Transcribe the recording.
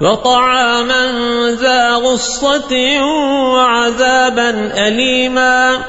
وطعاما ذا غصة وعذابا أليما